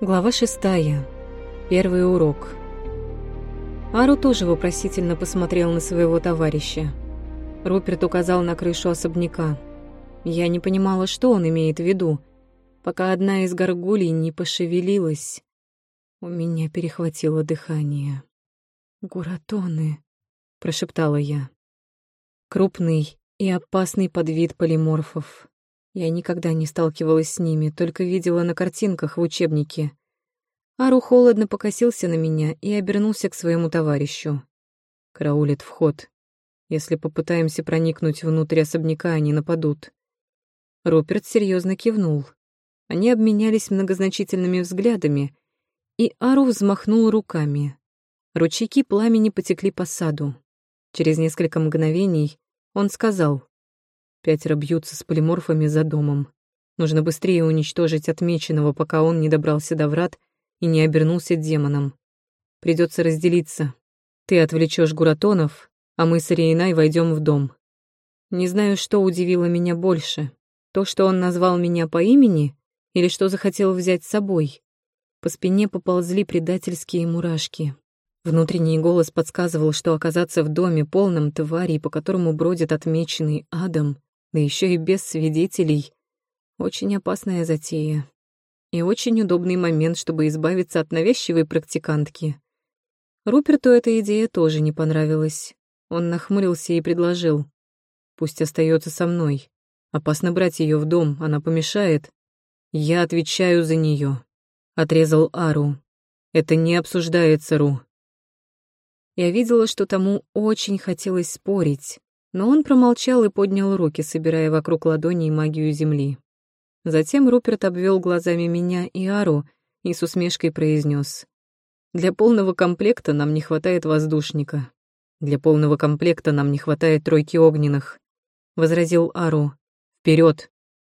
Глава шестая. Первый урок. Ару тоже вопросительно посмотрел на своего товарища. Руперт указал на крышу особняка. Я не понимала, что он имеет в виду, пока одна из горгулей не пошевелилась. У меня перехватило дыхание. «Гуратоны», — прошептала я. Крупный и опасный подвид полиморфов. Я никогда не сталкивалась с ними, только видела на картинках в учебнике. Ару холодно покосился на меня и обернулся к своему товарищу. Караулит вход. Если попытаемся проникнуть внутрь особняка, они нападут. Руперт серьезно кивнул. Они обменялись многозначительными взглядами, и Ару взмахнул руками. Ручейки пламени потекли по саду. Через несколько мгновений он сказал, Пятеро бьются с полиморфами за домом. Нужно быстрее уничтожить отмеченного, пока он не добрался до врат и не обернулся демоном. Придется разделиться. Ты отвлечешь Гуратонов, а мы с Рейнай войдем в дом. Не знаю, что удивило меня больше. То, что он назвал меня по имени, или что захотел взять с собой. По спине поползли предательские мурашки. Внутренний голос подсказывал, что оказаться в доме, полном тварей, по которому бродит отмеченный адом, да еще и без свидетелей. Очень опасная затея. И очень удобный момент, чтобы избавиться от навязчивой практикантки. Руперту эта идея тоже не понравилась. Он нахмурился и предложил. «Пусть остается со мной. Опасно брать ее в дом, она помешает. Я отвечаю за нее», — отрезал Ару. «Это не обсуждается, Ру». Я видела, что тому очень хотелось спорить, но он промолчал и поднял руки, собирая вокруг ладоней магию земли. Затем Руперт обвел глазами меня и Ару и с усмешкой произнес: «Для полного комплекта нам не хватает воздушника. Для полного комплекта нам не хватает тройки огненных», — возразил Ару. Вперед!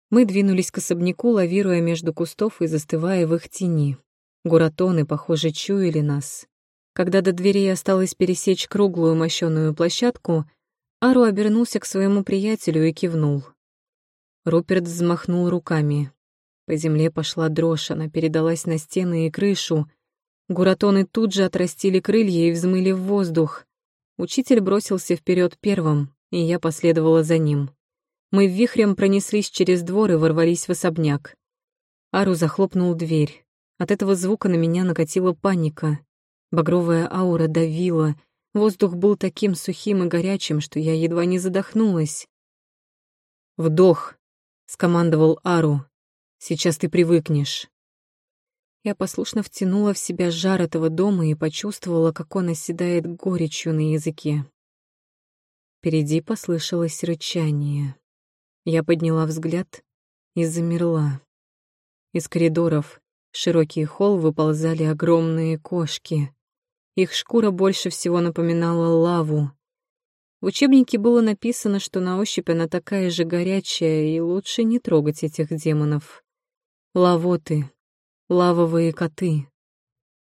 Мы двинулись к особняку, лавируя между кустов и застывая в их тени. Гуратоны, похоже, чуяли нас. Когда до дверей осталось пересечь круглую мощёную площадку — Ару обернулся к своему приятелю и кивнул. Руперт взмахнул руками. По земле пошла дрожь, она передалась на стены и крышу. Гуратоны тут же отрастили крылья и взмыли в воздух. Учитель бросился вперед первым, и я последовала за ним. Мы вихрем пронеслись через двор и ворвались в особняк. Ару захлопнул дверь. От этого звука на меня накатила паника. Багровая аура давила — Воздух был таким сухим и горячим, что я едва не задохнулась. «Вдох», — скомандовал Ару. «Сейчас ты привыкнешь». Я послушно втянула в себя жар этого дома и почувствовала, как он оседает горечью на языке. Впереди послышалось рычание. Я подняла взгляд и замерла. Из коридоров в широкий холл выползали огромные кошки. Их шкура больше всего напоминала лаву. В учебнике было написано, что на ощупь она такая же горячая, и лучше не трогать этих демонов. Лавоты, лавовые коты.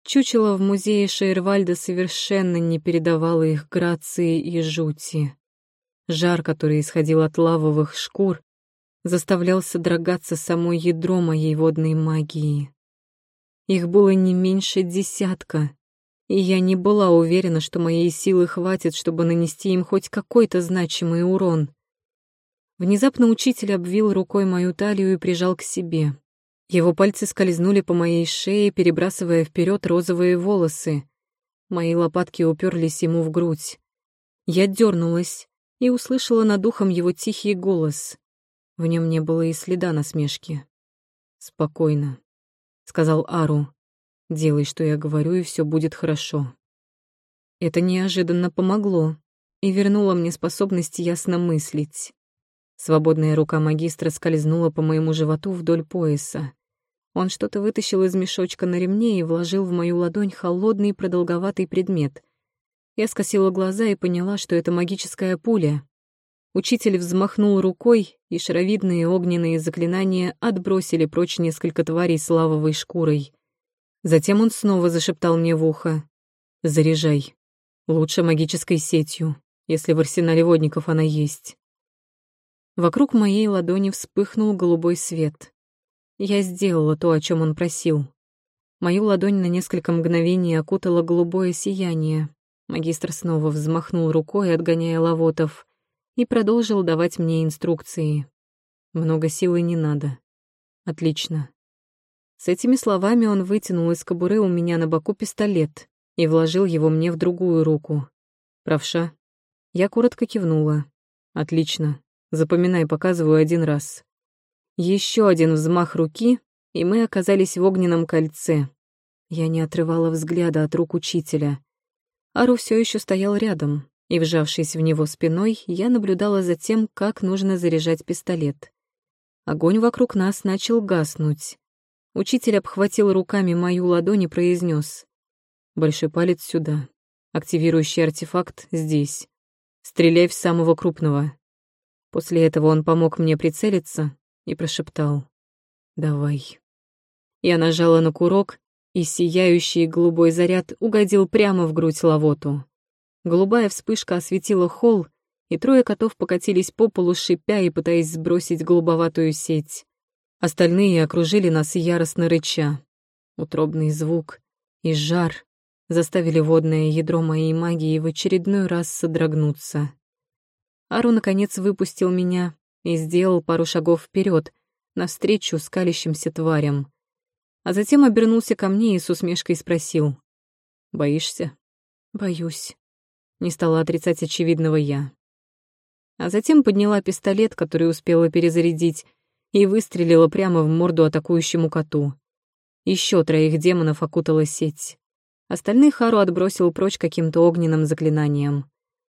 Чучело в музее Шейрвальда совершенно не передавало их грации и жути. Жар, который исходил от лавовых шкур, заставлял содрогаться само ядро моей водной магии. Их было не меньше десятка, и я не была уверена, что моей силы хватит, чтобы нанести им хоть какой-то значимый урон. Внезапно учитель обвил рукой мою талию и прижал к себе. Его пальцы скользнули по моей шее, перебрасывая вперед розовые волосы. Мои лопатки уперлись ему в грудь. Я дернулась и услышала над ухом его тихий голос. В нем не было и следа насмешки. «Спокойно», — сказал Ару. Делай, что я говорю, и все будет хорошо. Это неожиданно помогло и вернуло мне способность ясно мыслить. Свободная рука магистра скользнула по моему животу вдоль пояса. Он что-то вытащил из мешочка на ремне и вложил в мою ладонь холодный продолговатый предмет. Я скосила глаза и поняла, что это магическая пуля. Учитель взмахнул рукой, и шаровидные огненные заклинания отбросили прочь несколько тварей с лавовой шкурой. Затем он снова зашептал мне в ухо. «Заряжай. Лучше магической сетью, если в арсенале водников она есть». Вокруг моей ладони вспыхнул голубой свет. Я сделала то, о чем он просил. Мою ладонь на несколько мгновений окутало голубое сияние. Магистр снова взмахнул рукой, отгоняя лавотов, и продолжил давать мне инструкции. Много силы не надо. Отлично. С этими словами он вытянул из кобуры у меня на боку пистолет и вложил его мне в другую руку. «Правша?» Я коротко кивнула. «Отлично. Запоминай, показываю один раз». Еще один взмах руки, и мы оказались в огненном кольце. Я не отрывала взгляда от рук учителя. Ару все еще стоял рядом, и, вжавшись в него спиной, я наблюдала за тем, как нужно заряжать пистолет. Огонь вокруг нас начал гаснуть. Учитель обхватил руками мою ладонь и произнес: «Большой палец сюда. Активирующий артефакт здесь. Стреляй в самого крупного». После этого он помог мне прицелиться и прошептал «Давай». Я нажала на курок, и сияющий голубой заряд угодил прямо в грудь Лавоту. Голубая вспышка осветила холл, и трое котов покатились по полу, шипя и пытаясь сбросить голубоватую сеть. Остальные окружили нас яростно рыча. Утробный звук и жар заставили водное ядро моей магии в очередной раз содрогнуться. Ару, наконец, выпустил меня и сделал пару шагов вперед, навстречу скалящимся тварям. А затем обернулся ко мне и с усмешкой спросил. «Боишься?» «Боюсь», — не стала отрицать очевидного я. А затем подняла пистолет, который успела перезарядить, и выстрелила прямо в морду атакующему коту. Еще троих демонов окутала сеть. Остальных Хару отбросил прочь каким-то огненным заклинанием.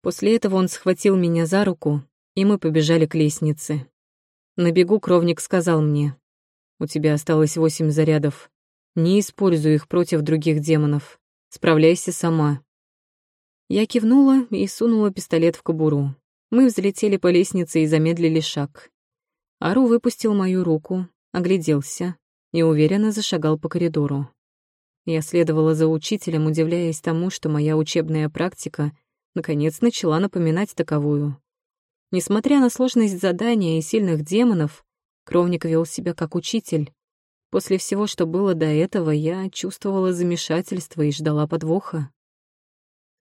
После этого он схватил меня за руку, и мы побежали к лестнице. На бегу кровник сказал мне, «У тебя осталось восемь зарядов. Не используй их против других демонов. Справляйся сама». Я кивнула и сунула пистолет в кобуру. Мы взлетели по лестнице и замедлили шаг. Ару выпустил мою руку, огляделся и уверенно зашагал по коридору. Я следовала за учителем, удивляясь тому, что моя учебная практика наконец начала напоминать таковую. Несмотря на сложность задания и сильных демонов, Кровник вел себя как учитель. После всего, что было до этого, я чувствовала замешательство и ждала подвоха.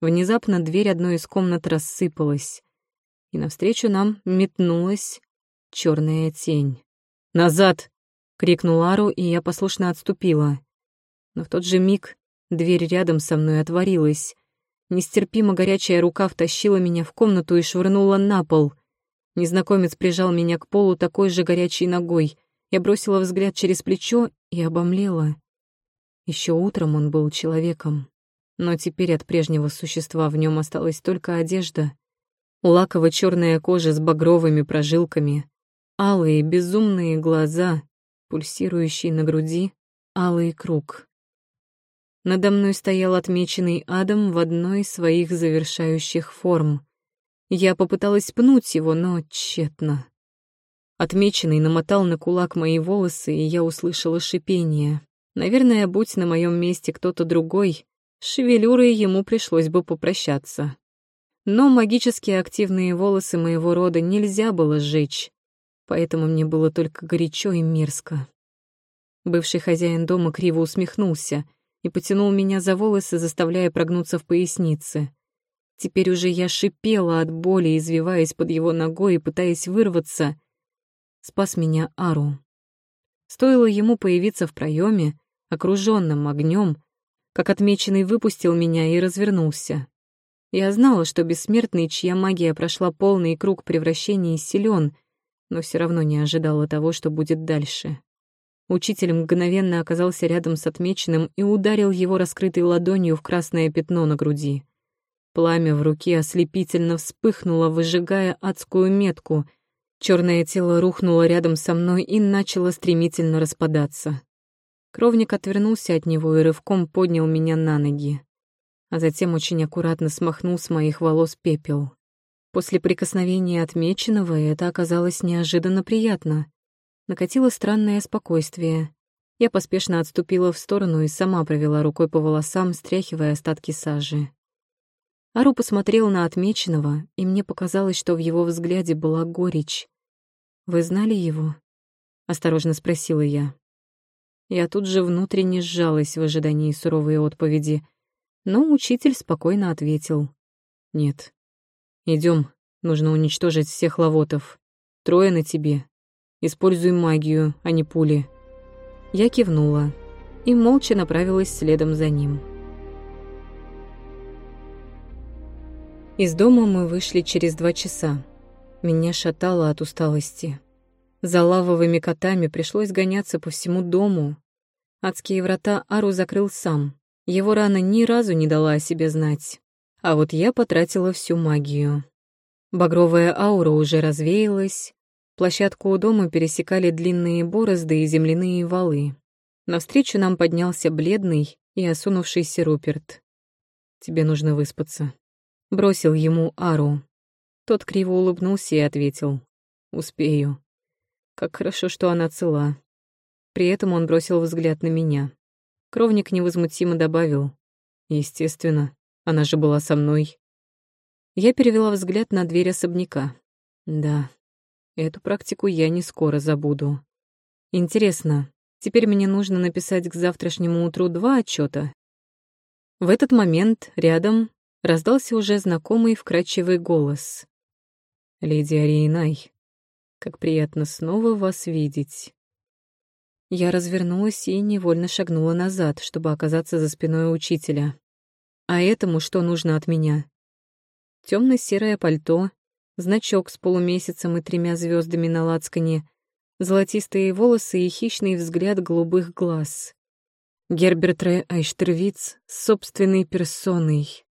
Внезапно дверь одной из комнат рассыпалась, и навстречу нам метнулась черная тень. «Назад!» — крикнул Ару, и я послушно отступила. Но в тот же миг дверь рядом со мной отворилась. Нестерпимо горячая рука втащила меня в комнату и швырнула на пол. Незнакомец прижал меня к полу такой же горячей ногой. Я бросила взгляд через плечо и обомлела. Еще утром он был человеком, но теперь от прежнего существа в нем осталась только одежда. Лаково-черная кожа с багровыми прожилками, алые безумные глаза, пульсирующие на груди, алый круг. Надо мной стоял отмеченный Адам в одной из своих завершающих форм. Я попыталась пнуть его, но тщетно. Отмеченный намотал на кулак мои волосы, и я услышала шипение. Наверное, будь на моем месте кто-то другой, с шевелюрой ему пришлось бы попрощаться. Но магически активные волосы моего рода нельзя было сжечь, поэтому мне было только горячо и мерзко. Бывший хозяин дома криво усмехнулся и потянул меня за волосы, заставляя прогнуться в пояснице. Теперь уже я шипела от боли, извиваясь под его ногой и пытаясь вырваться. Спас меня Ару. Стоило ему появиться в проеме, окруженном огнем, как отмеченный выпустил меня и развернулся. Я знала, что бессмертный, чья магия прошла полный круг превращений, силен, но все равно не ожидала того, что будет дальше. Учитель мгновенно оказался рядом с отмеченным и ударил его раскрытой ладонью в красное пятно на груди. Пламя в руке ослепительно вспыхнуло, выжигая адскую метку. Черное тело рухнуло рядом со мной и начало стремительно распадаться. Кровник отвернулся от него и рывком поднял меня на ноги, а затем очень аккуратно смахнул с моих волос пепел. После прикосновения отмеченного это оказалось неожиданно приятно. Накатило странное спокойствие. Я поспешно отступила в сторону и сама провела рукой по волосам, стряхивая остатки сажи. Ару посмотрел на отмеченного, и мне показалось, что в его взгляде была горечь. «Вы знали его?» — осторожно спросила я. Я тут же внутренне сжалась в ожидании суровой отповеди, но учитель спокойно ответил. «Нет. Идем, нужно уничтожить всех лавотов. Трое на тебе. Используй магию, а не пули». Я кивнула и молча направилась следом за ним. Из дома мы вышли через два часа. Меня шатало от усталости. За лавовыми котами пришлось гоняться по всему дому. Адские врата Ару закрыл сам. Его рана ни разу не дала о себе знать. А вот я потратила всю магию. Багровая аура уже развеялась. Площадку у дома пересекали длинные борозды и земляные валы. Навстречу нам поднялся бледный и осунувшийся Руперт. «Тебе нужно выспаться», — бросил ему Ару. Тот криво улыбнулся и ответил. «Успею. Как хорошо, что она цела». При этом он бросил взгляд на меня. Кровник невозмутимо добавил. «Естественно, она же была со мной». Я перевела взгляд на дверь особняка. Да, эту практику я не скоро забуду. Интересно, Теперь мне нужно написать к завтрашнему утру два отчета. В этот момент рядом раздался уже знакомый вкрадчивый голос. «Леди Ариенай, как приятно снова вас видеть». Я развернулась и невольно шагнула назад, чтобы оказаться за спиной учителя. А этому что нужно от меня? Темно-серое пальто, значок с полумесяцем и тремя звездами на лацкане, золотистые волосы и хищный взгляд голубых глаз. Герберт Ре Айштервиц с собственной персоной.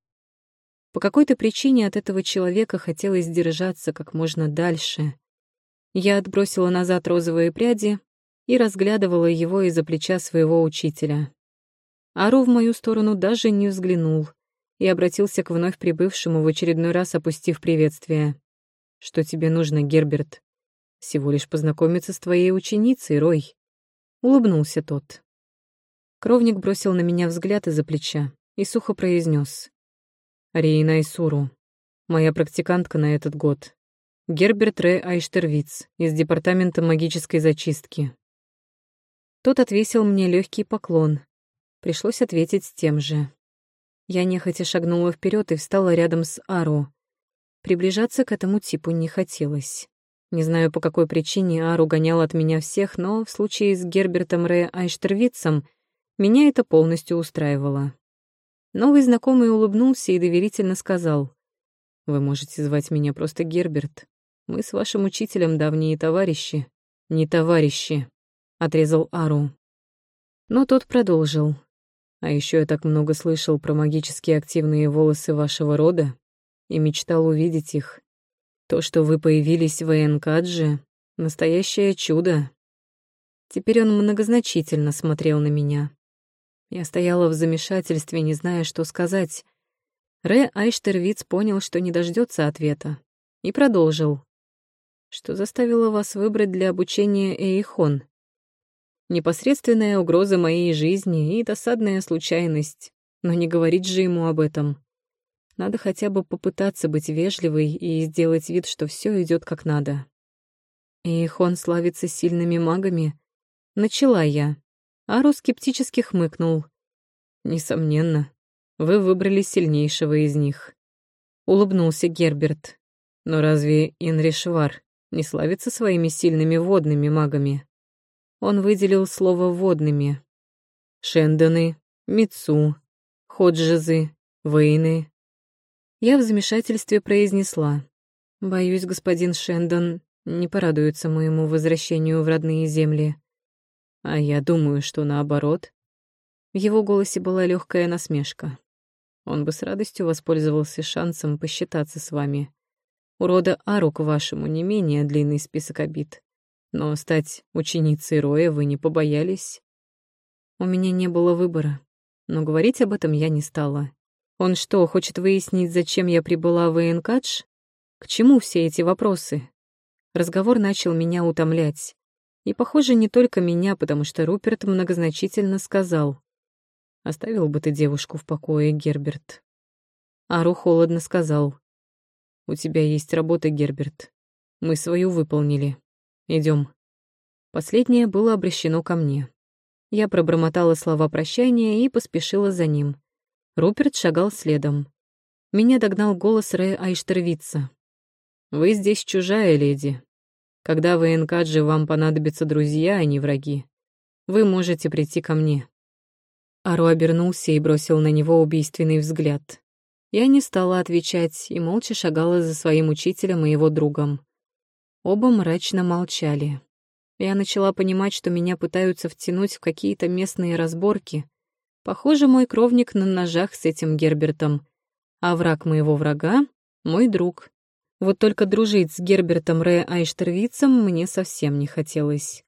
По какой-то причине от этого человека хотелось держаться как можно дальше. Я отбросила назад розовые пряди и разглядывала его из-за плеча своего учителя. Ару в мою сторону даже не взглянул и обратился к вновь прибывшему в очередной раз, опустив приветствие. «Что тебе нужно, Герберт?» Всего лишь познакомиться с твоей ученицей, Рой. Улыбнулся тот. Кровник бросил на меня взгляд из-за плеча и сухо произнес: «Рейна Исуру, моя практикантка на этот год. Герберт Ре Айштервиц из Департамента магической зачистки». Тот отвесил мне легкий поклон. Пришлось ответить тем же. Я нехотя шагнула вперед и встала рядом с Ару. Приближаться к этому типу не хотелось. Не знаю, по какой причине Ару гонял от меня всех, но в случае с Гербертом Ре Айштервицем меня это полностью устраивало. Новый знакомый улыбнулся и доверительно сказал. «Вы можете звать меня просто Герберт. Мы с вашим учителем давние товарищи». «Не товарищи», — отрезал Ару. Но тот продолжил. «А еще я так много слышал про магически активные волосы вашего рода и мечтал увидеть их. То, что вы появились в Энкадже, настоящее чудо. Теперь он многозначительно смотрел на меня. Я стояла в замешательстве, не зная, что сказать. Ре Айштервиц понял, что не дождется ответа, и продолжил. Что заставило вас выбрать для обучения Эйхон? Непосредственная угроза моей жизни и досадная случайность, но не говорить же ему об этом. Надо хотя бы попытаться быть вежливой и сделать вид, что все идет как надо. И Хон славится сильными магами. Начала я. Ару скептически хмыкнул. Несомненно, вы выбрали сильнейшего из них. Улыбнулся Герберт. Но разве Инришвар не славится своими сильными водными магами? Он выделил слово «водными». Шендоны, Мицу, Ходжизы, Вейны, я в замешательстве произнесла. «Боюсь, господин Шендон не порадуется моему возвращению в родные земли. А я думаю, что наоборот». В его голосе была легкая насмешка. Он бы с радостью воспользовался шансом посчитаться с вами. У рода Арук вашему не менее длинный список обид. Но стать ученицей Роя вы не побоялись. У меня не было выбора, но говорить об этом я не стала. Он что, хочет выяснить, зачем я прибыла в Энкадж? К чему все эти вопросы? Разговор начал меня утомлять. И, похоже, не только меня, потому что Руперт многозначительно сказал. «Оставил бы ты девушку в покое, Герберт». Ару холодно сказал. «У тебя есть работа, Герберт. Мы свою выполнили. Идем. Последнее было обращено ко мне. Я пробормотала слова прощания и поспешила за ним. Руперт шагал следом. Меня догнал голос Рэя Айштервица. «Вы здесь чужая леди. Когда в Энкадже вам понадобятся друзья, а не враги, вы можете прийти ко мне». Ару обернулся и бросил на него убийственный взгляд. Я не стала отвечать и молча шагала за своим учителем и его другом. Оба мрачно молчали. Я начала понимать, что меня пытаются втянуть в какие-то местные разборки. Похоже, мой кровник на ножах с этим Гербертом, а враг моего врага — мой друг. Вот только дружить с Гербертом Ре Айштервицем мне совсем не хотелось.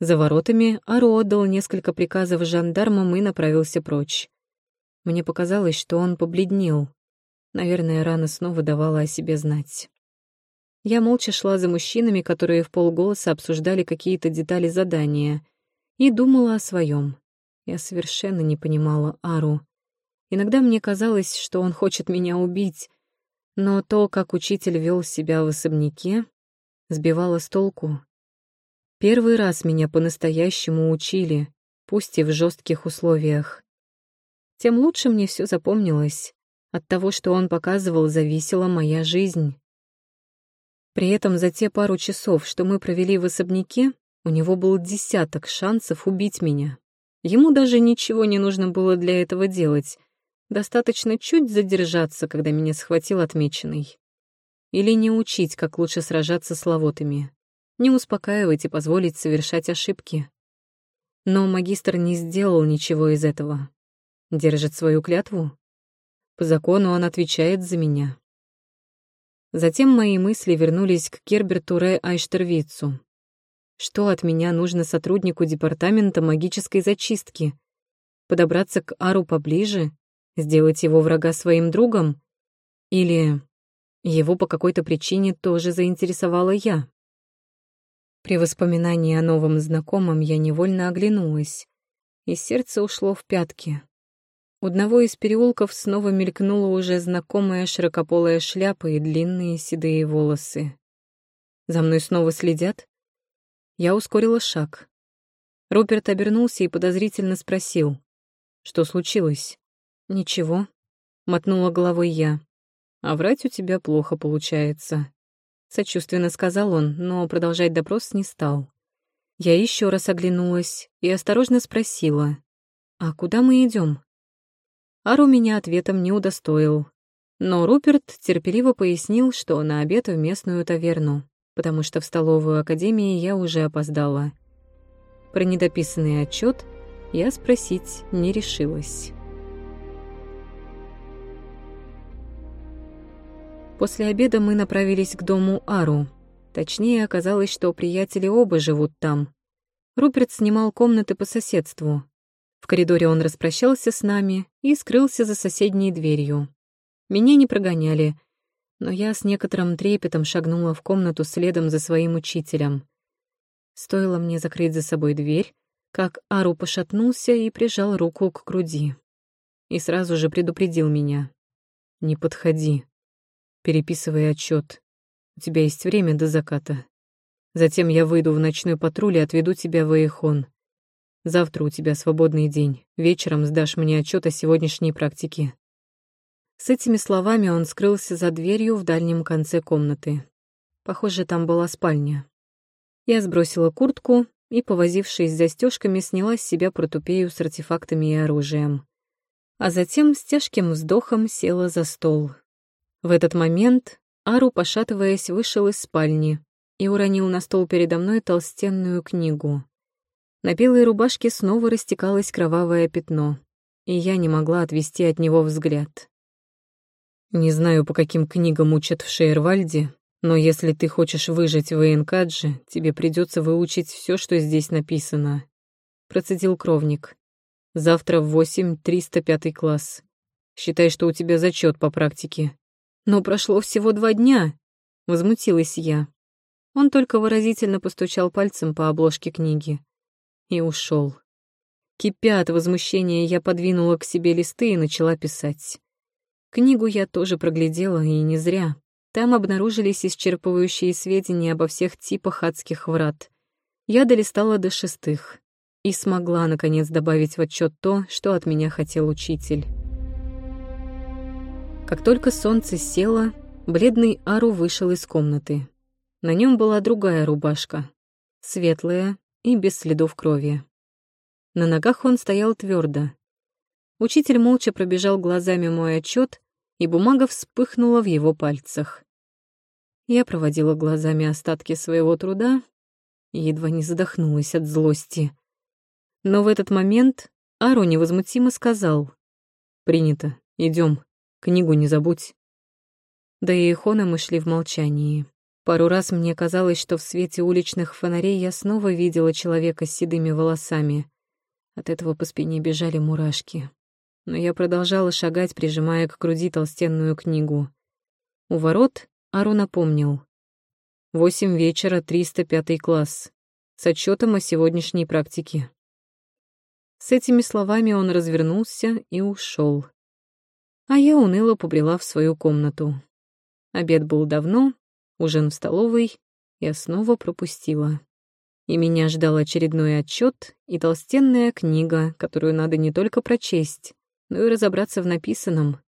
За воротами Ару отдал несколько приказов жандармам и направился прочь. Мне показалось, что он побледнел. Наверное, рана снова давала о себе знать. Я молча шла за мужчинами, которые в полголоса обсуждали какие-то детали задания, и думала о своем. Я совершенно не понимала Ару. Иногда мне казалось, что он хочет меня убить, но то, как учитель вел себя в особняке, сбивало с толку. Первый раз меня по-настоящему учили, пусть и в жестких условиях. Тем лучше мне все запомнилось. От того, что он показывал, зависела моя жизнь. При этом за те пару часов, что мы провели в особняке, у него был десяток шансов убить меня. Ему даже ничего не нужно было для этого делать — Достаточно чуть задержаться, когда меня схватил отмеченный. Или не учить, как лучше сражаться с ловотами. Не успокаивать и позволить совершать ошибки. Но магистр не сделал ничего из этого. Держит свою клятву. По закону он отвечает за меня. Затем мои мысли вернулись к Керберту Ре Айштервицу. Что от меня нужно сотруднику департамента магической зачистки? Подобраться к Ару поближе Сделать его врага своим другом? Или его по какой-то причине тоже заинтересовала я? При воспоминании о новом знакомом я невольно оглянулась, и сердце ушло в пятки. У одного из переулков снова мелькнула уже знакомая широкополая шляпа и длинные седые волосы. За мной снова следят? Я ускорила шаг. Руперт обернулся и подозрительно спросил, что случилось. «Ничего», — мотнула головой я. «А врать у тебя плохо получается», — сочувственно сказал он, но продолжать допрос не стал. Я еще раз оглянулась и осторожно спросила, «А куда мы идем? Ару меня ответом не удостоил. Но Руперт терпеливо пояснил, что на обед в местную таверну, потому что в столовую академии я уже опоздала. Про недописанный отчет я спросить не решилась. После обеда мы направились к дому Ару. Точнее, оказалось, что приятели оба живут там. Руперт снимал комнаты по соседству. В коридоре он распрощался с нами и скрылся за соседней дверью. Меня не прогоняли, но я с некоторым трепетом шагнула в комнату следом за своим учителем. Стоило мне закрыть за собой дверь, как Ару пошатнулся и прижал руку к груди. И сразу же предупредил меня. «Не подходи» переписывая отчет. У тебя есть время до заката. Затем я выйду в ночной патруль и отведу тебя в Эйхон. Завтра у тебя свободный день. Вечером сдашь мне отчет о сегодняшней практике». С этими словами он скрылся за дверью в дальнем конце комнаты. Похоже, там была спальня. Я сбросила куртку и, повозившись с застежками, сняла с себя протупею с артефактами и оружием. А затем с тяжким вздохом села за стол. В этот момент Ару, пошатываясь, вышел из спальни и уронил на стол передо мной толстенную книгу. На белой рубашке снова растекалось кровавое пятно, и я не могла отвести от него взгляд. «Не знаю, по каким книгам учат в Шейервальде, но если ты хочешь выжить в Эйнкадже, тебе придется выучить все, что здесь написано», — процедил кровник. «Завтра в восемь, триста пятый класс. Считай, что у тебя зачет по практике. «Но прошло всего два дня», — возмутилась я. Он только выразительно постучал пальцем по обложке книги и ушел. Кипя от возмущения, я подвинула к себе листы и начала писать. Книгу я тоже проглядела, и не зря. Там обнаружились исчерпывающие сведения обо всех типах адских врат. Я долистала до шестых. и смогла, наконец, добавить в отчет то, что от меня хотел учитель. Как только солнце село, бледный Ару вышел из комнаты. На нем была другая рубашка, светлая и без следов крови. На ногах он стоял твердо. Учитель молча пробежал глазами мой отчет, и бумага вспыхнула в его пальцах. Я проводила глазами остатки своего труда и едва не задохнулась от злости. Но в этот момент Ару невозмутимо сказал. «Принято, идем, книгу не забудь». Да и Хона мы шли в молчании. Пару раз мне казалось, что в свете уличных фонарей я снова видела человека с седыми волосами. От этого по спине бежали мурашки. Но я продолжала шагать, прижимая к груди толстенную книгу. У ворот Ару напомнил. «Восемь вечера, 305 класс. С отчетом о сегодняшней практике». С этими словами он развернулся и ушел. А я уныло побрела в свою комнату. Обед был давно, ужин в столовой я снова пропустила. И меня ждал очередной отчет и толстенная книга, которую надо не только прочесть, но и разобраться в написанном.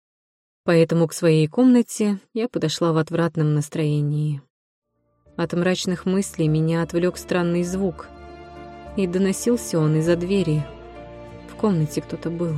Поэтому к своей комнате я подошла в отвратном настроении. От мрачных мыслей меня отвлек странный звук, и доносился он из-за двери — комнате кто-то был.